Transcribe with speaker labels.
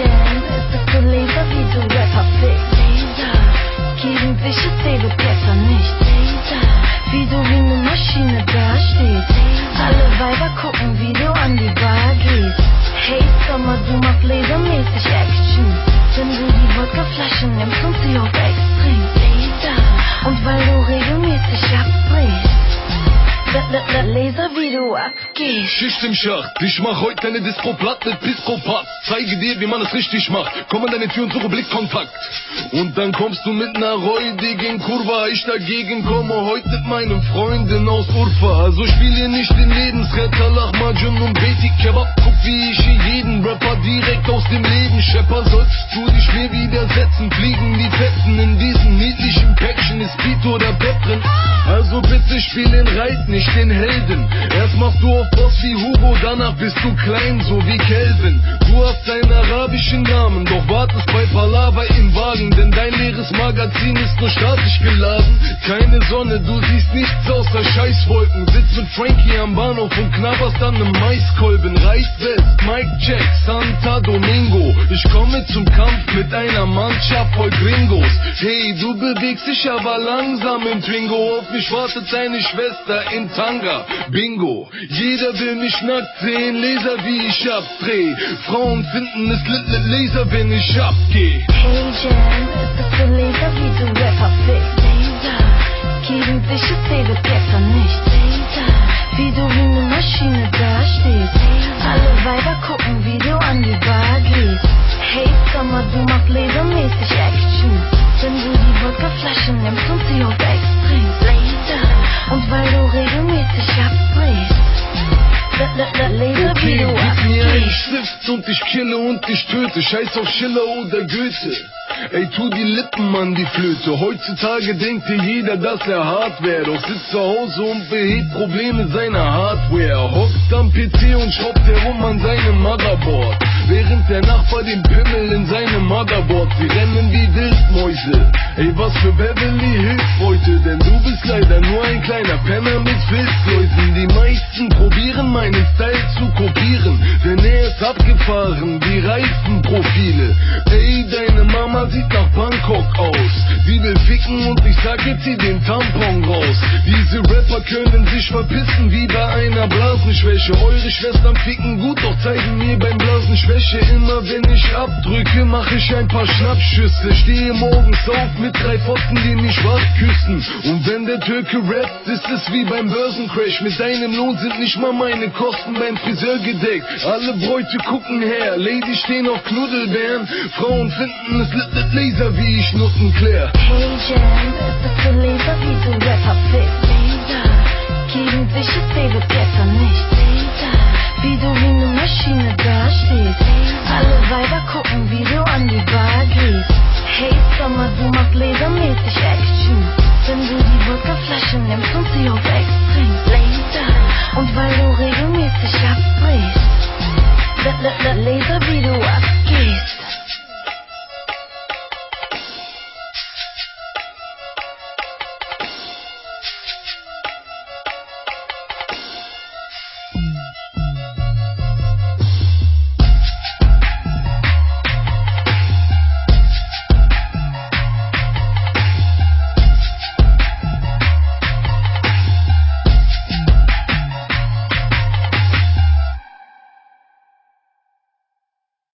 Speaker 1: känn Öppet och leva vid orätt har flytt Give me vicious, they will get a ny sida Laser, wie du abgehst.
Speaker 2: Schicht im Schacht, ich mach heute deine Disco platt mit Pisco-Pass. Zeige dir, wie man es richtig macht. Komm an deine Tür und suche Blickkontakt. Und dann kommst du mit ner räudigen Kurva. Ich dagegen komme heute mit meinen Freunden aus Urfa. Also spiel hier nicht den Lebensretter, Lahmacun und Beti Kebab. Guck, wie ich hier jeden Rapper direkt aus dem Leben schepper. Sollst du dich mir widersetzen, fliegen die Fetzen in diesen niedlichen Päckchen. Ist Beat oder Pep drin? Also bitte spiel den Reit, nicht den Helden. Erst machst du auf Boss wie Hugo, danach bist du klein, so wie Kelvin. Du hast deinen arabischen Namen, doch wartest bei Palaver im Wagen, denn dein leeres Magazin ist nur statisch geladen. Keine Sonne, du siehst nichts außer Scheißwolken. Sitzt mit Frankie am Bahnhof und knabberst an nem Maiskolben. Reicht West, Mike Jack, Santa Domingo. Ich komme zum Kampf mit einer Mannschaft voll Gringos. Hey, du bewegst dich aber langsam im Twingo. Auf mich wartet deine Schwester in Tanga. Bingo, jeder will mich nackt sehen. Laser wie ich abdreh. Frauen finden es lit, lit Laser, wenn ich abgeh.
Speaker 1: Hey Jam, ist das so Laser, wie du Rapper fickst?
Speaker 2: Stift und ich kille und ich töte. Scheiß auf Schiller oder Goethe. Ey, tu die Lippen an die Flöte. Heutzutage denkt dir jeder, dass er hart wäre. Doch sitzt zu Hause und behebt Probleme seiner Hardware. Hockt am PC und schraubt herum an seinem Motherboard. Während der Nachbar den Pimmel in seinem Motherboard. Sie rennen wie Wildmäuse. Ey, was für Beverly Hills heute. Denn du bist leider nur ein kleiner Penner mit Filzläusen. Die meisten probieren meinen Style abgefahren wie Reifenprofile. Ey, deine Mama sieht nach Bangkok aus. Sie will ficken und ich sag jetzt sie den Tampon raus. Diese Rapper können sich verpissen wie bei einer Blasenschwäche. Eure Schwestern ficken gut, doch zeigen mir beim Blasen Schwäche. Immer wenn ich abdrücke, mache ich ein paar Schnappschüsse. Stehe morgens auf mit drei Pfosten, die mich wach küssen. Und wenn der Türke rappt, ist es wie beim Börsencrash. Mit deinem Lohn sind nicht mal meine Kosten beim Friseur gedeckt. Alle Bräute gucken her, Ladies stehen auf Knuddelbären. Frauen finden es lit, lit Laser, wie ich Nutten klär.
Speaker 1: Hey Jam, wie du wie ne Maschine dastehst. Alle Weiber gucken, wie du an die Bar gehst. Hey Sommer, du machst lasermäßig Action. Wenn du die Wodkaflasche nimmst und sie auf extrem. Laser, und weil du regelmäßig abbrichst. Laser, wie du